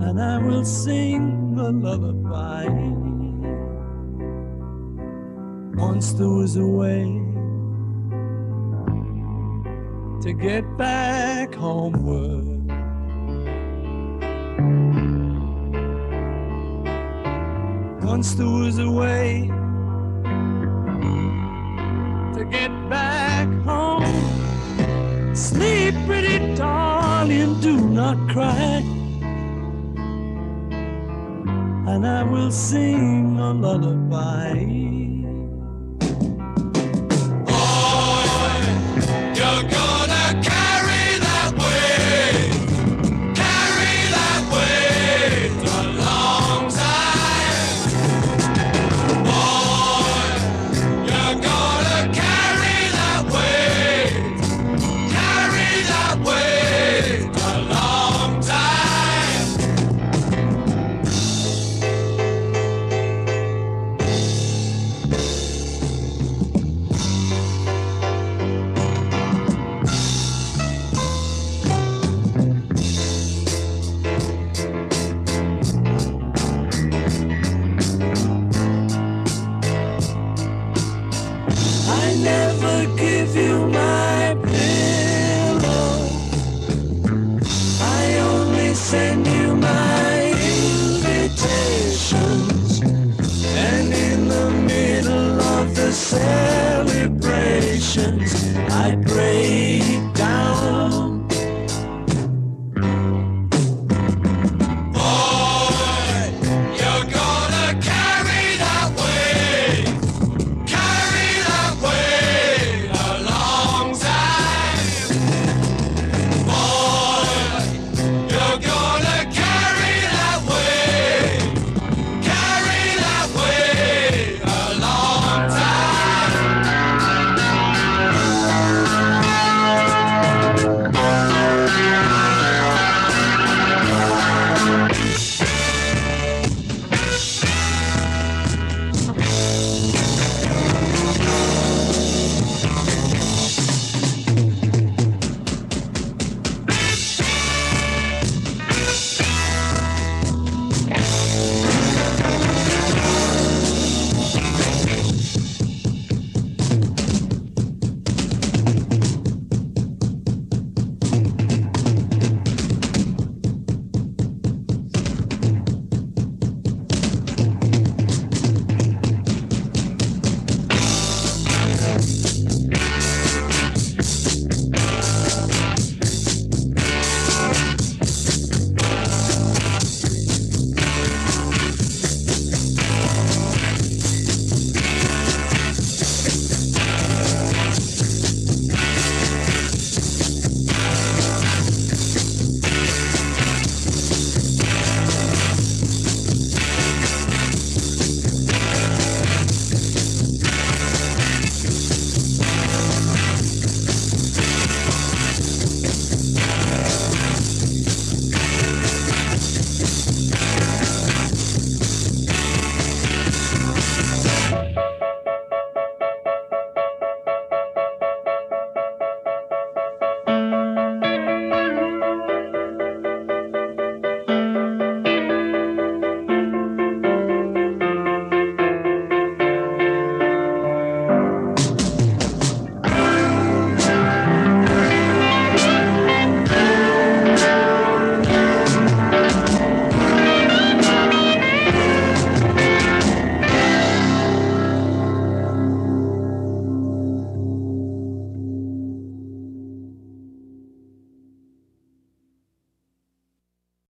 And I will sing a lullaby. Once there was a way to get back homeward. Once there was a way to get back home. Sleep, pretty darling, do not cry. And I will sing a lullaby.